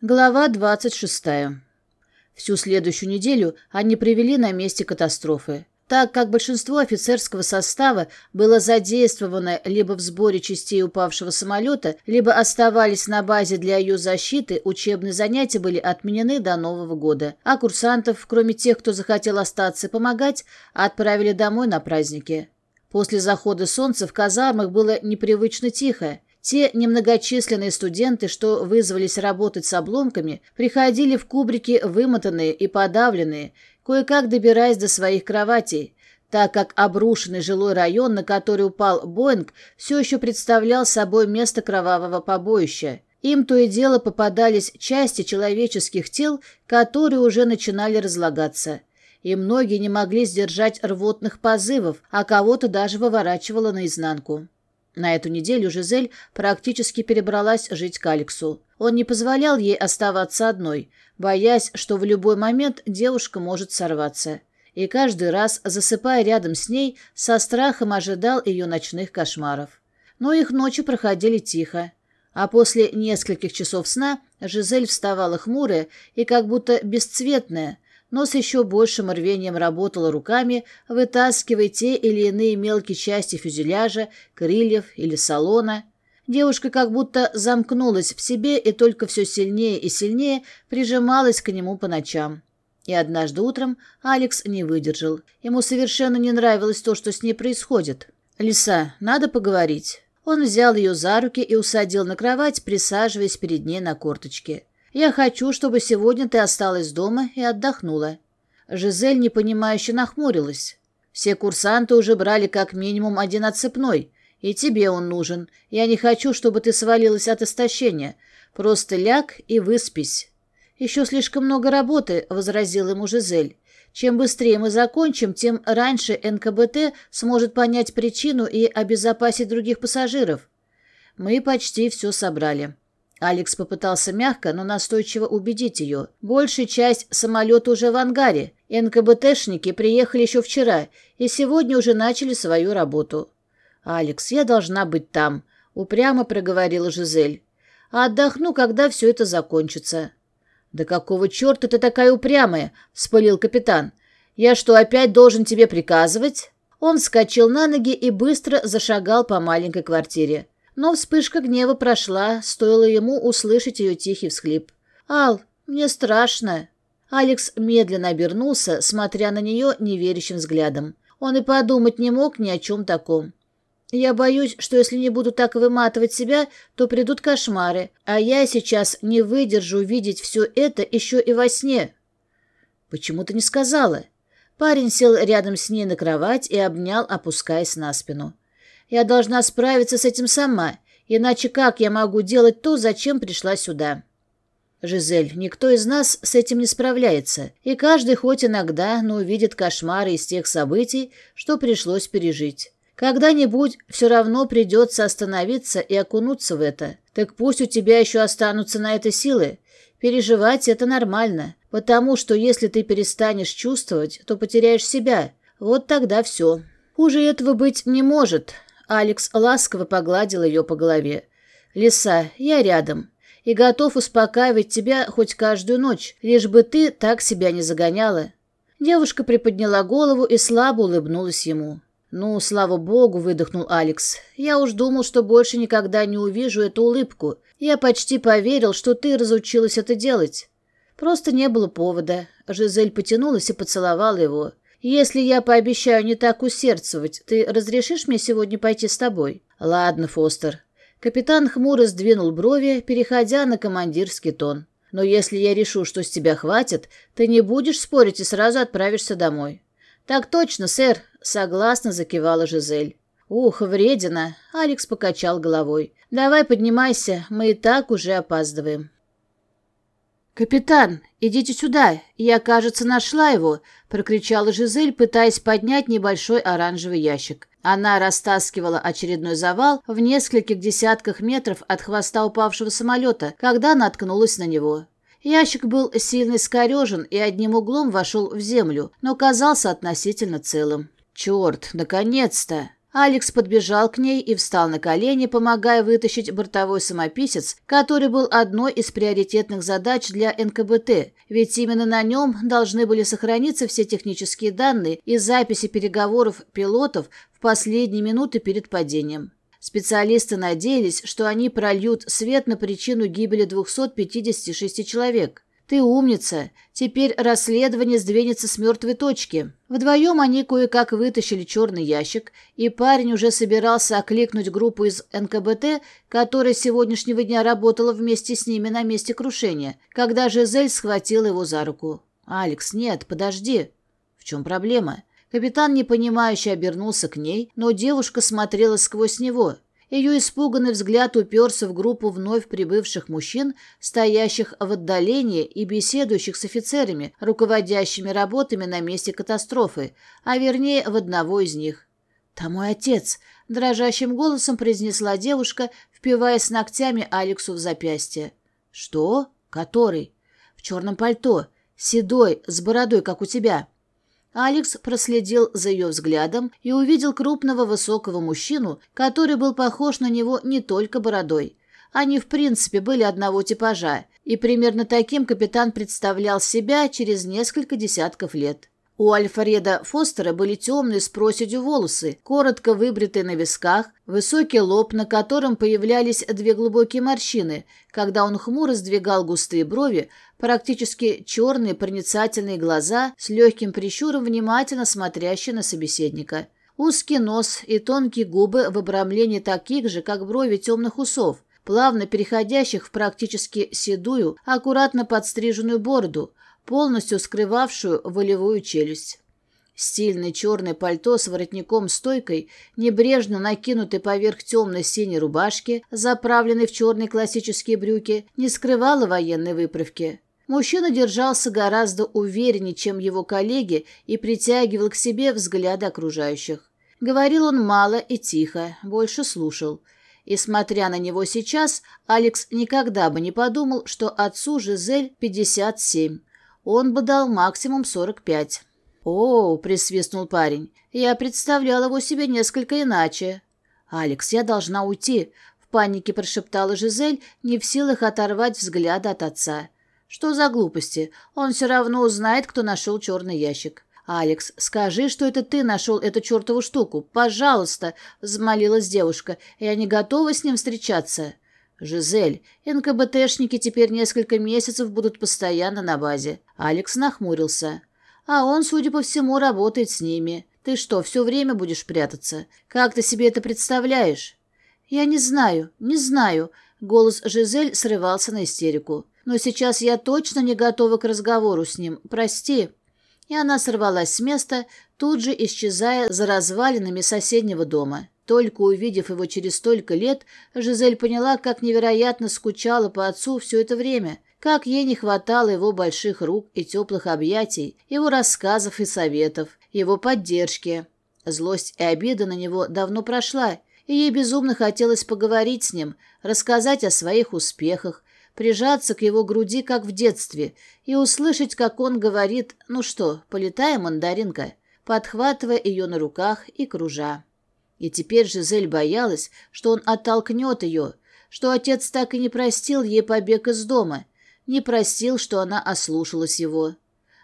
Глава 26. Всю следующую неделю они привели на месте катастрофы. Так как большинство офицерского состава было задействовано либо в сборе частей упавшего самолета, либо оставались на базе для ее защиты, учебные занятия были отменены до Нового года, а курсантов, кроме тех, кто захотел остаться и помогать, отправили домой на праздники. После захода солнца в казармах было непривычно тихо. Те немногочисленные студенты, что вызвались работать с обломками, приходили в кубрики вымотанные и подавленные, кое-как добираясь до своих кроватей, так как обрушенный жилой район, на который упал Боинг, все еще представлял собой место кровавого побоища. Им то и дело попадались части человеческих тел, которые уже начинали разлагаться. И многие не могли сдержать рвотных позывов, а кого-то даже выворачивало наизнанку. На эту неделю Жизель практически перебралась жить к Алексу. Он не позволял ей оставаться одной, боясь, что в любой момент девушка может сорваться. И каждый раз, засыпая рядом с ней, со страхом ожидал ее ночных кошмаров. Но их ночи проходили тихо. А после нескольких часов сна Жизель вставала хмурая и как будто бесцветная, Нос еще большим рвением работала руками, вытаскивая те или иные мелкие части фюзеляжа, крыльев или салона. Девушка как будто замкнулась в себе и только все сильнее и сильнее прижималась к нему по ночам. И однажды утром Алекс не выдержал. Ему совершенно не нравилось то, что с ней происходит. «Лиса, надо поговорить». Он взял ее за руки и усадил на кровать, присаживаясь перед ней на корточке. Я хочу, чтобы сегодня ты осталась дома и отдохнула». Жизель непонимающе нахмурилась. «Все курсанты уже брали как минимум один отцепной, и тебе он нужен. Я не хочу, чтобы ты свалилась от истощения. Просто ляг и выспись». «Еще слишком много работы», — возразил ему Жизель. «Чем быстрее мы закончим, тем раньше НКБТ сможет понять причину и обезопасить других пассажиров». «Мы почти все собрали». Алекс попытался мягко, но настойчиво убедить ее. Большая часть самолета уже в ангаре. НКБТшники приехали еще вчера и сегодня уже начали свою работу. «Алекс, я должна быть там», — упрямо проговорила Жизель. «А отдохну, когда все это закончится». «Да какого черта ты такая упрямая?» — вспылил капитан. «Я что, опять должен тебе приказывать?» Он вскочил на ноги и быстро зашагал по маленькой квартире. Но вспышка гнева прошла, стоило ему услышать ее тихий всхлип. «Ал, мне страшно!» Алекс медленно обернулся, смотря на нее неверящим взглядом. Он и подумать не мог ни о чем таком. «Я боюсь, что если не буду так выматывать себя, то придут кошмары, а я сейчас не выдержу видеть все это еще и во сне». «Почему ты не сказала?» Парень сел рядом с ней на кровать и обнял, опускаясь на спину. Я должна справиться с этим сама, иначе как я могу делать то, зачем пришла сюда?» «Жизель, никто из нас с этим не справляется, и каждый хоть иногда, но увидит кошмары из тех событий, что пришлось пережить. Когда-нибудь все равно придется остановиться и окунуться в это. Так пусть у тебя еще останутся на это силы. Переживать это нормально, потому что если ты перестанешь чувствовать, то потеряешь себя. Вот тогда все. Хуже этого быть не может. Алекс ласково погладил ее по голове. «Лиса, я рядом и готов успокаивать тебя хоть каждую ночь, лишь бы ты так себя не загоняла». Девушка приподняла голову и слабо улыбнулась ему. «Ну, слава богу», — выдохнул Алекс. «Я уж думал, что больше никогда не увижу эту улыбку. Я почти поверил, что ты разучилась это делать». Просто не было повода. Жизель потянулась и поцеловала его. «Если я пообещаю не так усердствовать, ты разрешишь мне сегодня пойти с тобой?» «Ладно, Фостер». Капитан хмуро сдвинул брови, переходя на командирский тон. «Но если я решу, что с тебя хватит, ты не будешь спорить и сразу отправишься домой». «Так точно, сэр», — согласно закивала Жизель. «Ух, вредина!» — Алекс покачал головой. «Давай поднимайся, мы и так уже опаздываем». «Капитан, идите сюда, я, кажется, нашла его», — прокричала Жизель, пытаясь поднять небольшой оранжевый ящик. Она растаскивала очередной завал в нескольких десятках метров от хвоста упавшего самолета, когда наткнулась на него. Ящик был сильно скорежен и одним углом вошел в землю, но казался относительно целым. «Черт, наконец-то!» Алекс подбежал к ней и встал на колени, помогая вытащить бортовой самописец, который был одной из приоритетных задач для НКБТ, ведь именно на нем должны были сохраниться все технические данные и записи переговоров пилотов в последние минуты перед падением. Специалисты надеялись, что они прольют свет на причину гибели 256 человек. «Ты умница. Теперь расследование сдвинется с мертвой точки». Вдвоем они кое-как вытащили черный ящик, и парень уже собирался окликнуть группу из НКБТ, которая с сегодняшнего дня работала вместе с ними на месте крушения, когда Жизель схватила его за руку. «Алекс, нет, подожди». «В чем проблема?» Капитан, непонимающе, обернулся к ней, но девушка смотрела сквозь него – ее испуганный взгляд уперся в группу вновь прибывших мужчин, стоящих в отдалении и беседующих с офицерами, руководящими работами на месте катастрофы, а вернее в одного из них. «Там мой отец!» – дрожащим голосом произнесла девушка, впиваясь ногтями Алексу в запястье. «Что? Который?» «В черном пальто. Седой, с бородой, как у тебя. Алекс проследил за ее взглядом и увидел крупного высокого мужчину, который был похож на него не только бородой. Они в принципе были одного типажа, и примерно таким капитан представлял себя через несколько десятков лет. У Альфреда Фостера были темные с проседью волосы, коротко выбритые на висках, высокий лоб, на котором появлялись две глубокие морщины, когда он хмуро сдвигал густые брови, практически черные проницательные глаза с легким прищуром, внимательно смотрящие на собеседника. Узкий нос и тонкие губы в обрамлении таких же, как брови темных усов, плавно переходящих в практически седую, аккуратно подстриженную бороду – полностью скрывавшую волевую челюсть. стильный черный пальто с воротником-стойкой, небрежно накинутый поверх темно-синей рубашки, заправленный в черные классические брюки, не скрывало военной выправки. Мужчина держался гораздо увереннее, чем его коллеги, и притягивал к себе взгляды окружающих. Говорил он мало и тихо, больше слушал. И смотря на него сейчас, Алекс никогда бы не подумал, что отцу Жизель 57. Он бы дал максимум 45. «О!» – присвистнул парень. «Я представлял его себе несколько иначе». «Алекс, я должна уйти», – в панике прошептала Жизель, не в силах оторвать взгляд от отца. «Что за глупости? Он все равно узнает, кто нашел черный ящик». «Алекс, скажи, что это ты нашел эту чертову штуку. Пожалуйста!» – взмолилась девушка. «Я не готова с ним встречаться». «Жизель, НКБТшники теперь несколько месяцев будут постоянно на базе». Алекс нахмурился. «А он, судя по всему, работает с ними. Ты что, все время будешь прятаться? Как ты себе это представляешь?» «Я не знаю, не знаю», — голос Жизель срывался на истерику. «Но сейчас я точно не готова к разговору с ним. Прости». И она сорвалась с места, тут же исчезая за развалинами соседнего дома. Только увидев его через столько лет, Жизель поняла, как невероятно скучала по отцу все это время, как ей не хватало его больших рук и теплых объятий, его рассказов и советов, его поддержки. Злость и обида на него давно прошла, и ей безумно хотелось поговорить с ним, рассказать о своих успехах, прижаться к его груди, как в детстве, и услышать, как он говорит «Ну что, полетаем, мандаринка», подхватывая ее на руках и кружа. И теперь Жизель боялась, что он оттолкнет ее, что отец так и не простил ей побег из дома, не простил, что она ослушалась его.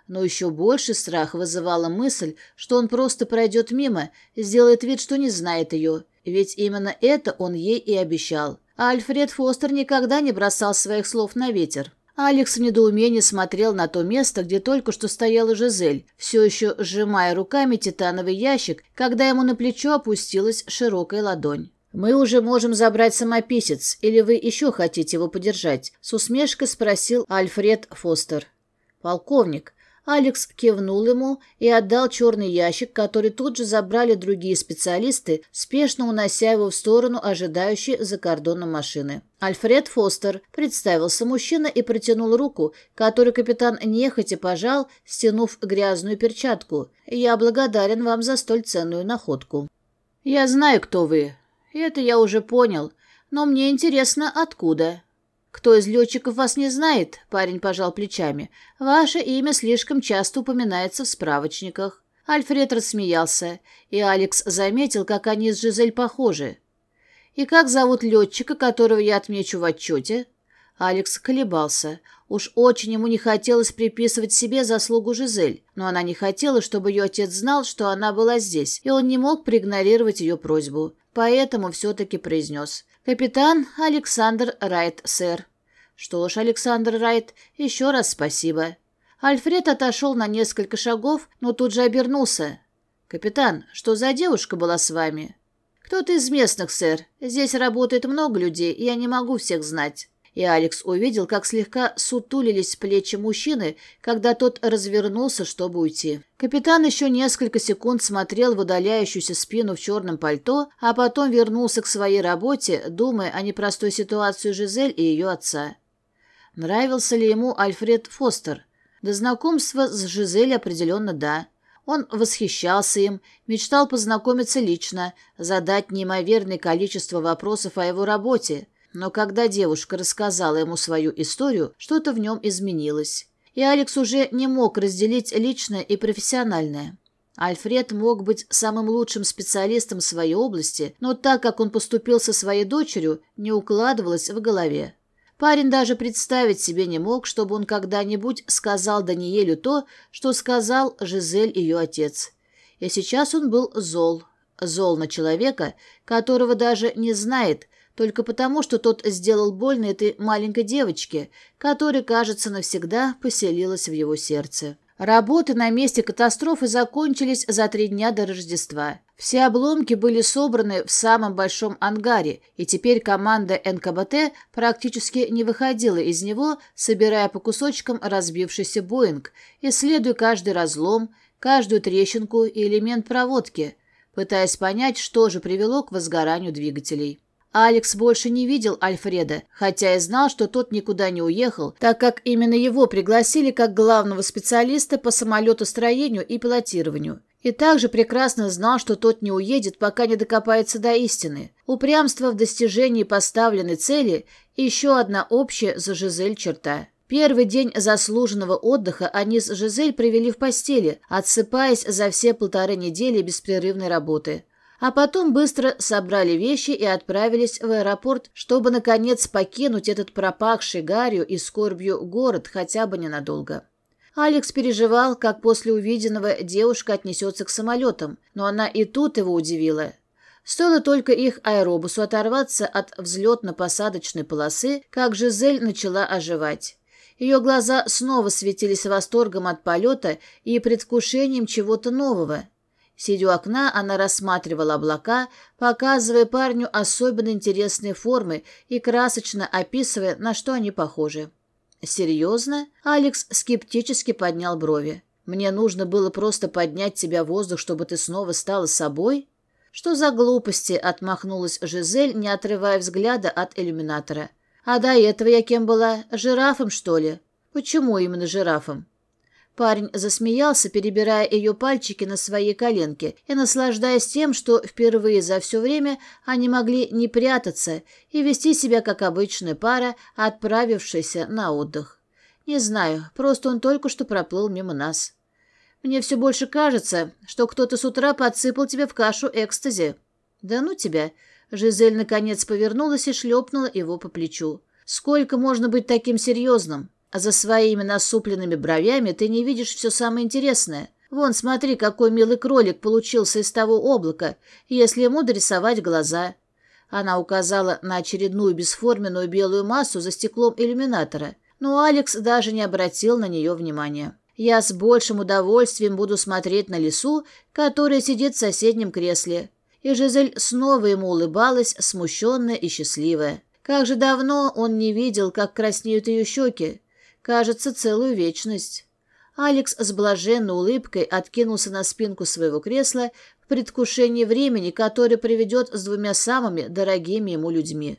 Но еще больше страх вызывала мысль, что он просто пройдет мимо, сделает вид, что не знает ее. Ведь именно это он ей и обещал. А Альфред Фостер никогда не бросал своих слов на ветер. Алекс в недоумении смотрел на то место, где только что стояла Жизель, все еще сжимая руками титановый ящик, когда ему на плечо опустилась широкая ладонь. «Мы уже можем забрать самописец, или вы еще хотите его подержать?» — с усмешкой спросил Альфред Фостер. «Полковник, Алекс кивнул ему и отдал черный ящик, который тут же забрали другие специалисты, спешно унося его в сторону ожидающей за кордоном машины. Альфред Фостер представился мужчина и протянул руку, которую капитан нехотя пожал, стянув грязную перчатку. «Я благодарен вам за столь ценную находку». «Я знаю, кто вы. Это я уже понял. Но мне интересно, откуда. Кто из летчиков вас не знает?» – парень пожал плечами. «Ваше имя слишком часто упоминается в справочниках». Альфред рассмеялся, и Алекс заметил, как они с Жизель похожи. «И как зовут летчика, которого я отмечу в отчете?» Алекс колебался. Уж очень ему не хотелось приписывать себе заслугу Жизель, но она не хотела, чтобы ее отец знал, что она была здесь, и он не мог проигнорировать ее просьбу. Поэтому все-таки произнес. Капитан Александр Райт, сэр. Что ж, Александр Райт, еще раз спасибо. Альфред отошел на несколько шагов, но тут же обернулся. Капитан, что за девушка была с вами? Кто-то из местных, сэр. Здесь работает много людей, и я не могу всех знать. И Алекс увидел, как слегка сутулились плечи мужчины, когда тот развернулся, чтобы уйти. Капитан еще несколько секунд смотрел в удаляющуюся спину в черном пальто, а потом вернулся к своей работе, думая о непростой ситуации Жизель и ее отца. Нравился ли ему Альфред Фостер? До знакомства с Жизель определенно да. Он восхищался им, мечтал познакомиться лично, задать неимоверное количество вопросов о его работе – но когда девушка рассказала ему свою историю, что-то в нем изменилось. И Алекс уже не мог разделить личное и профессиональное. Альфред мог быть самым лучшим специалистом своей области, но так как он поступил со своей дочерью, не укладывалось в голове. Парень даже представить себе не мог, чтобы он когда-нибудь сказал Даниэлю то, что сказал Жизель ее отец. И сейчас он был зол. Зол на человека, которого даже не знает, только потому, что тот сделал больно этой маленькой девочке, которая, кажется, навсегда поселилась в его сердце. Работы на месте катастрофы закончились за три дня до Рождества. Все обломки были собраны в самом большом ангаре, и теперь команда НКБТ практически не выходила из него, собирая по кусочкам разбившийся «Боинг», исследуя каждый разлом, каждую трещинку и элемент проводки, пытаясь понять, что же привело к возгоранию двигателей. Алекс больше не видел Альфреда, хотя и знал, что тот никуда не уехал, так как именно его пригласили как главного специалиста по самолетостроению и пилотированию. И также прекрасно знал, что тот не уедет, пока не докопается до истины. Упрямство в достижении поставленной цели – еще одна общая за Жизель черта. Первый день заслуженного отдыха они с Жизель провели в постели, отсыпаясь за все полторы недели беспрерывной работы. А потом быстро собрали вещи и отправились в аэропорт, чтобы, наконец, покинуть этот пропахший гарью и скорбью город хотя бы ненадолго. Алекс переживал, как после увиденного девушка отнесется к самолетам, но она и тут его удивила. Стоило только их аэробусу оторваться от взлетно-посадочной полосы, как Жизель начала оживать. Ее глаза снова светились восторгом от полета и предвкушением чего-то нового – Сидя у окна она рассматривала облака, показывая парню особенно интересные формы и красочно описывая, на что они похожи. «Серьезно?» – Алекс скептически поднял брови. «Мне нужно было просто поднять тебя в воздух, чтобы ты снова стала собой?» «Что за глупости?» – отмахнулась Жизель, не отрывая взгляда от иллюминатора. «А до этого я кем была? Жирафом, что ли?» «Почему именно жирафом?» Парень засмеялся, перебирая ее пальчики на своей коленке и наслаждаясь тем, что впервые за все время они могли не прятаться и вести себя как обычная пара, отправившаяся на отдых. Не знаю, просто он только что проплыл мимо нас. Мне все больше кажется, что кто-то с утра подсыпал тебе в кашу экстази. Да ну тебя. Жизель наконец повернулась и шлепнула его по плечу. Сколько можно быть таким серьезным? А за своими насупленными бровями ты не видишь все самое интересное. Вон, смотри, какой милый кролик получился из того облака, если ему дорисовать глаза». Она указала на очередную бесформенную белую массу за стеклом иллюминатора, но Алекс даже не обратил на нее внимания. «Я с большим удовольствием буду смотреть на лису, которая сидит в соседнем кресле». И Жизель снова ему улыбалась, смущенная и счастливая. Как же давно он не видел, как краснеют ее щеки. Кажется, целую вечность. Алекс с блаженной улыбкой откинулся на спинку своего кресла в предвкушении времени, которое приведет с двумя самыми дорогими ему людьми.